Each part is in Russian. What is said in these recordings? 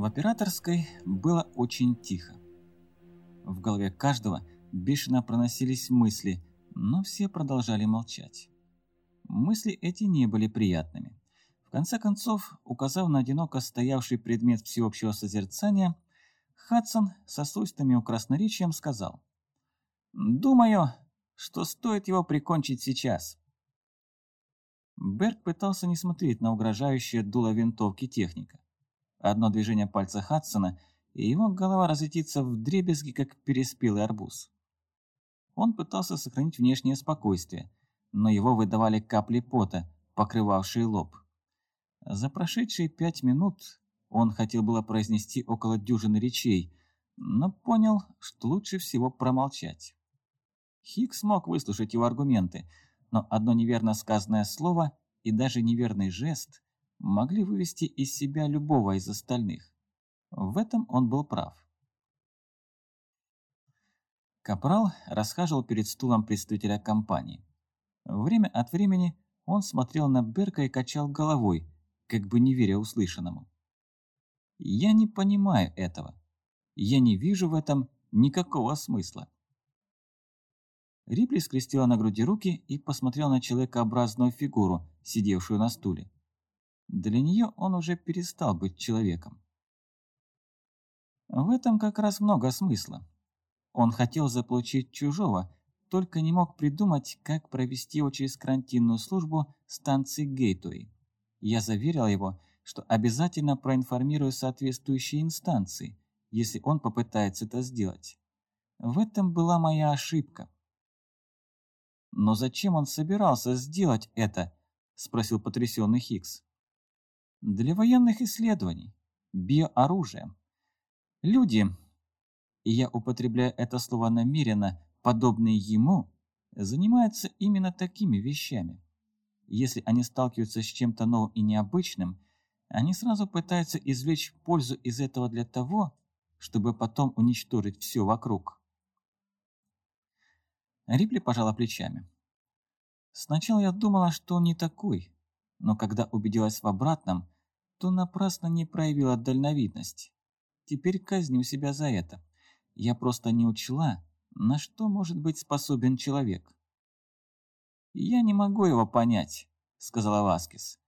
В операторской было очень тихо. В голове каждого бешено проносились мысли, но все продолжали молчать. Мысли эти не были приятными. В конце концов, указав на одиноко стоявший предмет всеобщего созерцания, Хадсон со свойственным красноречием сказал «Думаю, что стоит его прикончить сейчас». Берг пытался не смотреть на угрожающее дуло винтовки техника. Одно движение пальца Хадсона, и его голова разлетится в дребезги, как переспелый арбуз. Он пытался сохранить внешнее спокойствие, но его выдавали капли пота, покрывавшие лоб. За прошедшие пять минут он хотел было произнести около дюжины речей, но понял, что лучше всего промолчать. Хикс мог выслушать его аргументы, но одно неверно сказанное слово и даже неверный жест могли вывести из себя любого из остальных. В этом он был прав. Капрал расхаживал перед стулом представителя компании. Время от времени он смотрел на Берка и качал головой, как бы не веря услышанному. «Я не понимаю этого. Я не вижу в этом никакого смысла». Рипли скрестила на груди руки и посмотрела на человекообразную фигуру, сидевшую на стуле. Для нее он уже перестал быть человеком. В этом как раз много смысла. Он хотел заполучить чужого, только не мог придумать, как провести его через карантинную службу станции Гейтуэй. Я заверил его, что обязательно проинформирую соответствующие инстанции, если он попытается это сделать. В этом была моя ошибка. «Но зачем он собирался сделать это?» – спросил потрясенный Хикс. Для военных исследований, биооружия. Люди, и я употребляю это слово намеренно, подобные ему, занимаются именно такими вещами. Если они сталкиваются с чем-то новым и необычным, они сразу пытаются извлечь пользу из этого для того, чтобы потом уничтожить все вокруг. Рипли пожала плечами. Сначала я думала, что он не такой, но когда убедилась в обратном, то напрасно не проявила дальновидность. Теперь казню себя за это. Я просто не учла, на что может быть способен человек. «Я не могу его понять», — сказала Васкис.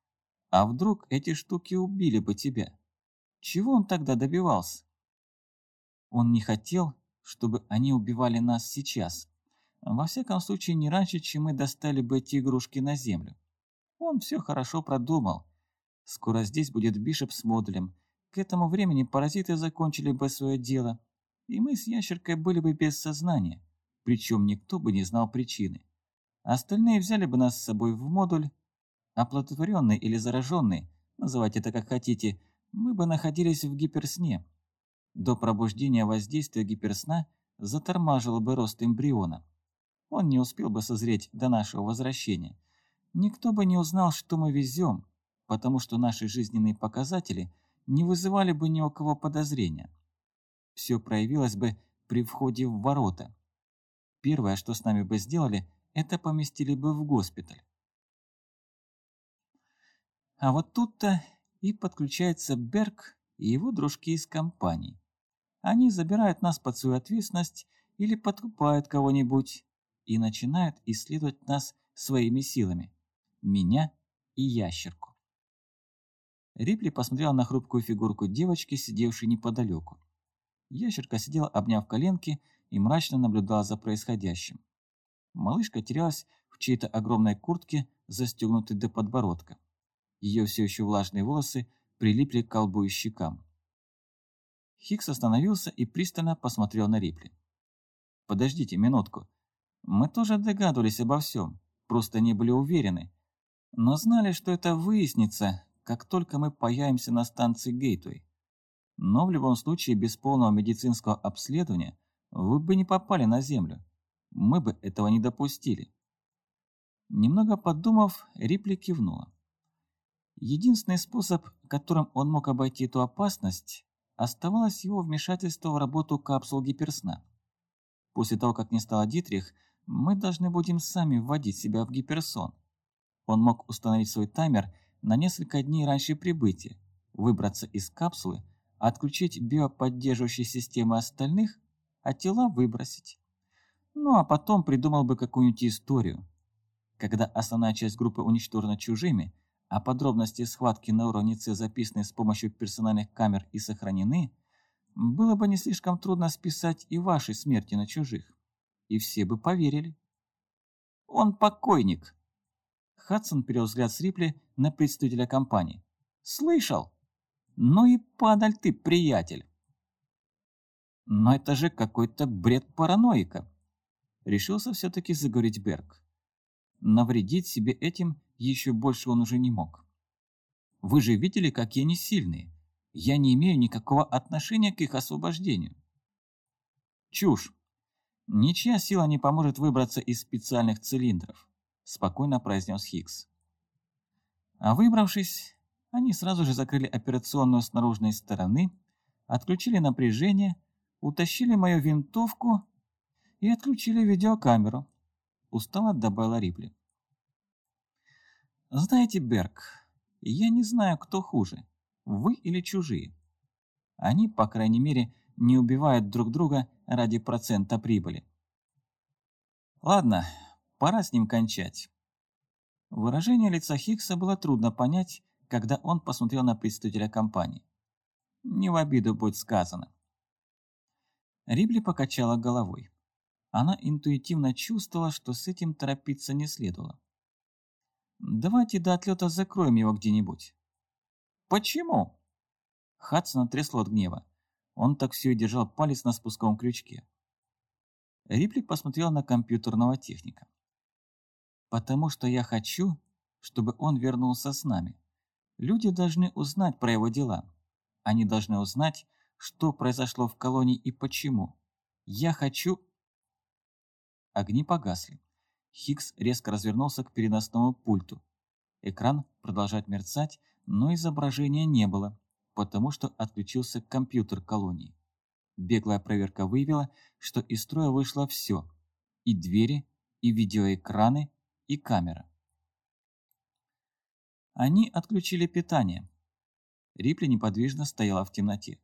«А вдруг эти штуки убили бы тебя? Чего он тогда добивался?» Он не хотел, чтобы они убивали нас сейчас. Во всяком случае, не раньше, чем мы достали бы эти игрушки на землю. Он все хорошо продумал. Скоро здесь будет Бишоп с модулем. К этому времени паразиты закончили бы свое дело, и мы с ящеркой были бы без сознания, причем никто бы не знал причины. Остальные взяли бы нас с собой в модуль, оплодотворенный или зараженный, называйте это как хотите, мы бы находились в гиперсне. До пробуждения воздействия гиперсна затормажило бы рост эмбриона. Он не успел бы созреть до нашего возвращения. Никто бы не узнал, что мы везем, потому что наши жизненные показатели не вызывали бы ни у кого подозрения. Все проявилось бы при входе в ворота. Первое, что с нами бы сделали, это поместили бы в госпиталь. А вот тут-то и подключается Берг и его дружки из компании. Они забирают нас под свою ответственность или подкупают кого-нибудь и начинают исследовать нас своими силами. Меня и ящерку. Рипли посмотрела на хрупкую фигурку девочки, сидевшей неподалеку. Ящерка сидела, обняв коленки, и мрачно наблюдала за происходящим. Малышка терялась в чьей-то огромной куртке, застегнутой до подбородка. Ее все еще влажные волосы прилипли к колбу и щекам. Хикс остановился и пристально посмотрел на Рипли. «Подождите минутку. Мы тоже догадывались обо всем, просто не были уверены. Но знали, что это выяснится, как только мы появимся на станции Гейтвей. Но в любом случае без полного медицинского обследования вы бы не попали на Землю. Мы бы этого не допустили. Немного подумав, Рипли кивнула. Единственный способ, которым он мог обойти эту опасность, оставалось его вмешательство в работу капсул гиперсна. После того, как не стало Дитрих, мы должны будем сами вводить себя в гиперсон. Он мог установить свой таймер на несколько дней раньше прибытия, выбраться из капсулы, отключить биоподдерживающие системы остальных, а тела выбросить. Ну а потом придумал бы какую-нибудь историю. Когда основная часть группы уничтожена чужими, а подробности схватки на уровне С записаны с помощью персональных камер и сохранены, было бы не слишком трудно списать и ваши смерти на чужих. И все бы поверили. Он покойник. Хадсон перевел взгляд с Рипли на представителя компании. Слышал? Ну и падаль ты, приятель. Но это же какой-то бред параноика. Решился все-таки заговорить Берг. Навредить себе этим еще больше он уже не мог. Вы же видели, какие они сильные. Я не имею никакого отношения к их освобождению. Чушь. Ничья сила не поможет выбраться из специальных цилиндров, спокойно произнес Хикс. А выбравшись, они сразу же закрыли операционную с наружной стороны, отключили напряжение, утащили мою винтовку и отключили видеокамеру. Устало добавила Рипли. Знаете, Берг, я не знаю, кто хуже, вы или чужие. Они, по крайней мере, не убивают друг друга ради процента прибыли. Ладно, пора с ним кончать. Выражение лица Хиггса было трудно понять, когда он посмотрел на представителя компании. Не в обиду будет сказано. Рибли покачала головой. Она интуитивно чувствовала, что с этим торопиться не следовало. «Давайте до отлета закроем его где-нибудь». «Почему?» Хадсона трясло от гнева. Он так все и держал палец на спусковом крючке. Рипли посмотрел на компьютерного техника. «Потому что я хочу, чтобы он вернулся с нами. Люди должны узнать про его дела. Они должны узнать, что произошло в колонии и почему. Я хочу...» Огни погасли. Хикс резко развернулся к переносному пульту. Экран продолжает мерцать, но изображения не было потому что отключился компьютер колонии. Беглая проверка выявила, что из строя вышло все – и двери, и видеоэкраны, и камера. Они отключили питание. Рипли неподвижно стояла в темноте.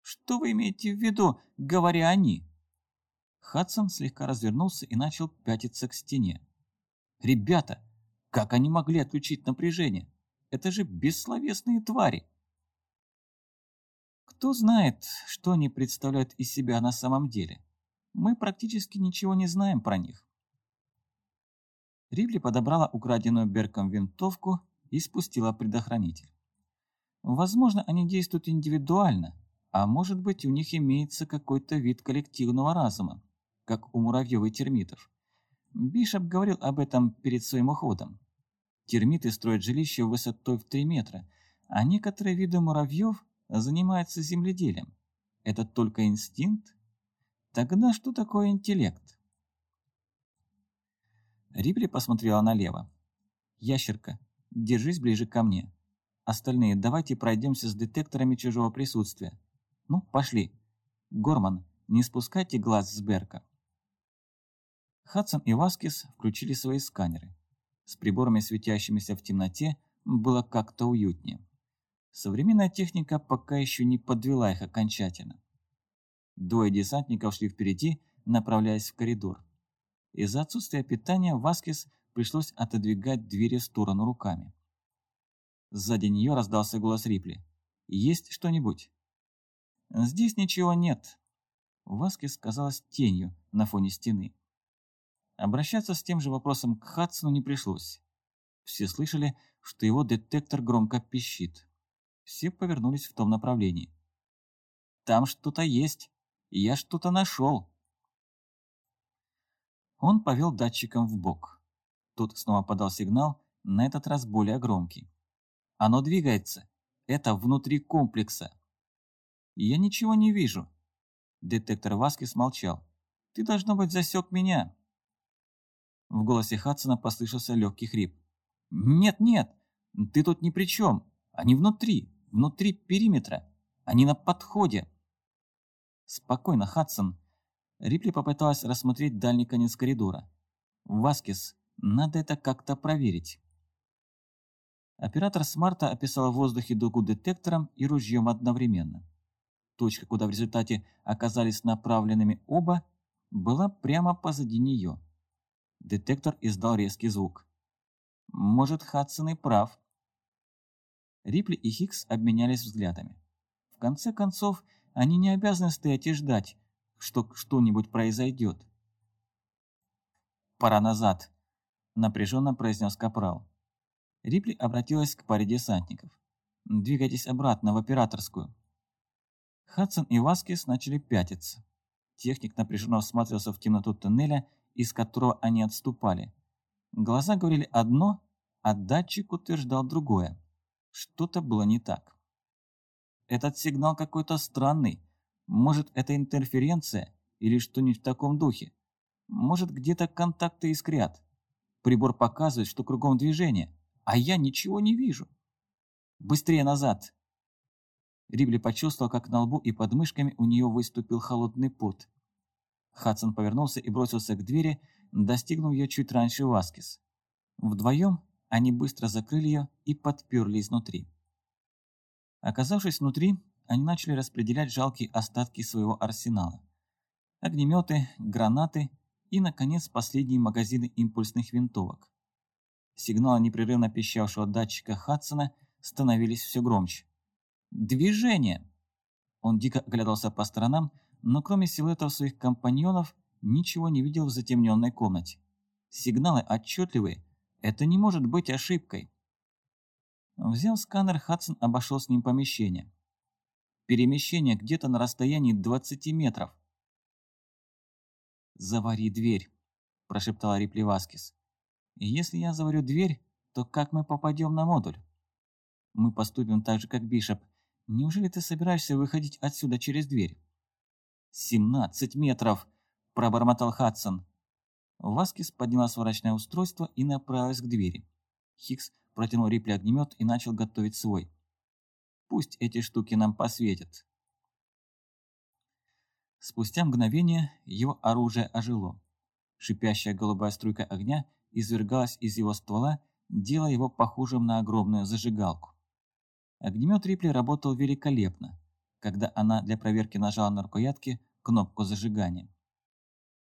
«Что вы имеете в виду, говоря «они»?» Хадсон слегка развернулся и начал пятиться к стене. «Ребята, как они могли отключить напряжение? Это же бессловесные твари!» Кто знает, что они представляют из себя на самом деле. Мы практически ничего не знаем про них. Ривли подобрала украденную Берком винтовку и спустила предохранитель. Возможно, они действуют индивидуально, а может быть у них имеется какой-то вид коллективного разума, как у муравьев и термитов. Бишоп говорил об этом перед своим уходом. Термиты строят жилища высотой в 3 метра, а некоторые виды муравьев занимается земледелием. Это только инстинкт? Тогда что такое интеллект? Рипли посмотрела налево. «Ящерка, держись ближе ко мне. Остальные, давайте пройдемся с детекторами чужого присутствия. Ну, пошли. Горман, не спускайте глаз с Берка». Хадсон и Васкис включили свои сканеры. С приборами, светящимися в темноте, было как-то уютнее. Современная техника пока еще не подвела их окончательно. Двое десантников шли впереди, направляясь в коридор. Из-за отсутствия питания Васкис пришлось отодвигать двери в сторону руками. Сзади нее раздался голос Рипли. «Есть что-нибудь?» «Здесь ничего нет», — Васкис казалась тенью на фоне стены. Обращаться с тем же вопросом к Хадсону не пришлось. Все слышали, что его детектор громко пищит. Все повернулись в том направлении. «Там что-то есть. Я что-то нашел». Он повел датчиком в бок. Тот снова подал сигнал, на этот раз более громкий. «Оно двигается. Это внутри комплекса». «Я ничего не вижу». Детектор Васки смолчал. «Ты, должно быть, засек меня». В голосе Хадсона послышался легкий хрип. «Нет, нет, ты тут ни при чем. Они внутри, внутри периметра. Они на подходе. Спокойно, Хадсон. Рипли попыталась рассмотреть дальний конец коридора. Васкис, надо это как-то проверить. Оператор смарта описал в воздухе дугу детектором и ружьем одновременно. Точка, куда в результате оказались направленными оба, была прямо позади нее. Детектор издал резкий звук. Может, Хадсон и прав. Рипли и Хикс обменялись взглядами. В конце концов, они не обязаны стоять и ждать, что что-нибудь произойдет. «Пора назад», — напряженно произнес Капрал. Рипли обратилась к паре десантников. «Двигайтесь обратно в операторскую». Хадсон и Васкис начали пятиться. Техник напряженно всматривался в темноту туннеля, из которого они отступали. Глаза говорили одно, а датчик утверждал другое. Что-то было не так. Этот сигнал какой-то странный. Может, это интерференция или что-нибудь в таком духе. Может, где-то контакты искрят. Прибор показывает, что кругом движение, а я ничего не вижу. Быстрее назад. Рибли почувствовал, как на лбу и под мышками у нее выступил холодный пот. Хадсон повернулся и бросился к двери, достигнув ее чуть раньше Васкис. Вдвоем они быстро закрыли ее и подперли изнутри. Оказавшись внутри, они начали распределять жалкие остатки своего арсенала. Огнеметы, гранаты и, наконец, последние магазины импульсных винтовок. Сигналы непрерывно пищавшего датчика Хадсона становились все громче. «Движение!» Он дико оглядывался по сторонам, но кроме силуэтов своих компаньонов ничего не видел в затемненной комнате. Сигналы отчетливые, это не может быть ошибкой. Взяв сканер, Хадсон обошел с ним помещение. Перемещение где-то на расстоянии 20 метров. «Завари дверь», – прошептала Рипли Васкис. «Если я заварю дверь, то как мы попадем на модуль?» «Мы поступим так же, как Бишоп. Неужели ты собираешься выходить отсюда через дверь?» «Семнадцать метров!» – пробормотал Хадсон. Васкис подняла сварочное устройство и направилась к двери. Хикс протянул Рипли огнемет и начал готовить свой. «Пусть эти штуки нам посветят». Спустя мгновение его оружие ожило. Шипящая голубая струйка огня извергалась из его ствола, делая его похожим на огромную зажигалку. Огнемет Рипли работал великолепно когда она для проверки нажала на рукоятке кнопку зажигания.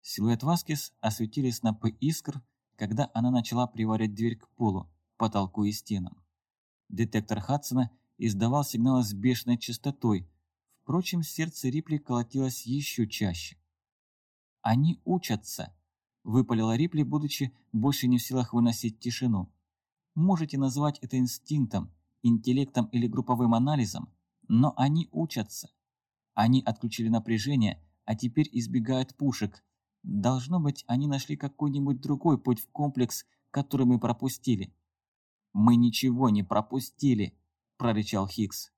Силуэт Васкис осветили снопы искр, когда она начала приварить дверь к полу, потолку и стенам. Детектор Хадсона издавал сигналы с бешеной частотой, впрочем, сердце Рипли колотилось еще чаще. «Они учатся», – выпалила Рипли, будучи больше не в силах выносить тишину. «Можете назвать это инстинктом, интеллектом или групповым анализом, но они учатся. Они отключили напряжение, а теперь избегают пушек. Должно быть, они нашли какой-нибудь другой путь в комплекс, который мы пропустили. «Мы ничего не пропустили», – прорычал Хикс.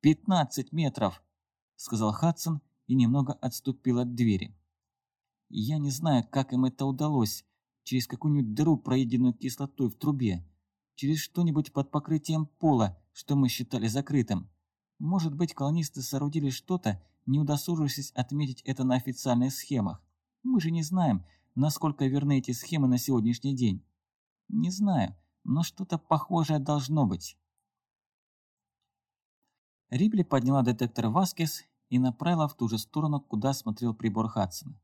«Пятнадцать метров», – сказал Хадсон и немного отступил от двери. «Я не знаю, как им это удалось, через какую-нибудь дыру, проеденную кислотой в трубе, через что-нибудь под покрытием пола, что мы считали закрытым. Может быть, колонисты соорудили что-то, не удосужившись отметить это на официальных схемах. Мы же не знаем, насколько верны эти схемы на сегодняшний день. Не знаю, но что-то похожее должно быть. Рибли подняла детектор Васкес и направила в ту же сторону, куда смотрел прибор Хадсона.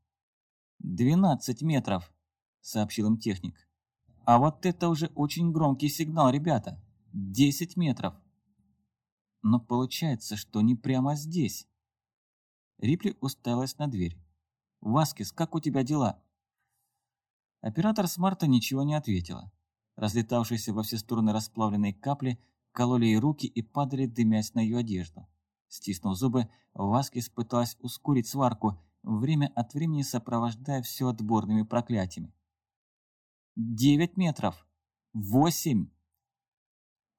«Двенадцать метров», — сообщил им техник. «А вот это уже очень громкий сигнал, ребята. Десять метров». Но получается, что не прямо здесь. Рипли уставилась на дверь. «Васкис, как у тебя дела?» Оператор смарта ничего не ответила. Разлетавшиеся во все стороны расплавленные капли кололи ей руки и падали, дымясь на ее одежду. Стиснув зубы, Васкис пыталась ускорить сварку, время от времени сопровождая все отборными проклятиями. «Девять метров! Восемь!»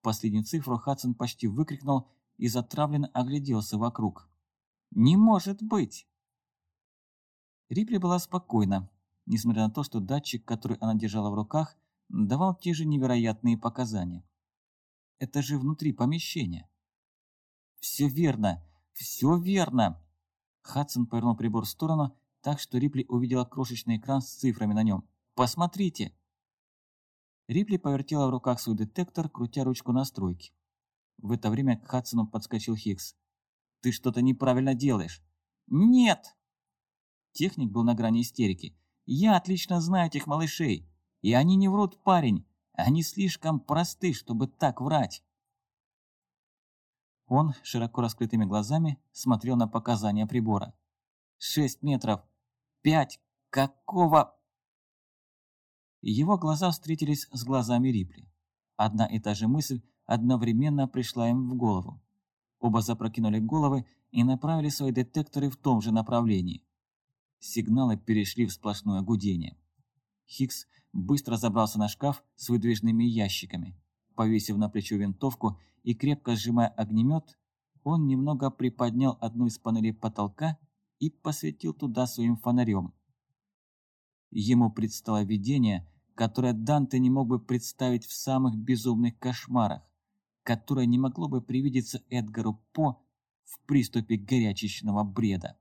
Последнюю цифру Хадсон почти выкрикнул и затравленно огляделся вокруг. «Не может быть!» Рипли была спокойна, несмотря на то, что датчик, который она держала в руках, давал те же невероятные показания. Это же внутри помещения. «Все верно! Все верно!» Хадсон повернул прибор в сторону, так что Рипли увидела крошечный экран с цифрами на нем. «Посмотрите!» Рипли повертела в руках свой детектор, крутя ручку настройки. В это время к Хадсону подскочил Хикс. «Ты что-то неправильно делаешь!» «Нет!» Техник был на грани истерики. «Я отлично знаю этих малышей, и они не врут, парень. Они слишком просты, чтобы так врать!» Он, широко раскрытыми глазами, смотрел на показания прибора. «Шесть метров! Пять! Какого...» Его глаза встретились с глазами Рипли. Одна и та же мысль одновременно пришла им в голову. Оба запрокинули головы и направили свои детекторы в том же направлении. Сигналы перешли в сплошное гудение. Хикс быстро забрался на шкаф с выдвижными ящиками. Повесив на плечо винтовку и крепко сжимая огнемет, он немного приподнял одну из панелей потолка и посветил туда своим фонарем. Ему предстало видение, которое Данте не мог бы представить в самых безумных кошмарах, которое не могло бы привидеться Эдгару По в приступе горячечного бреда.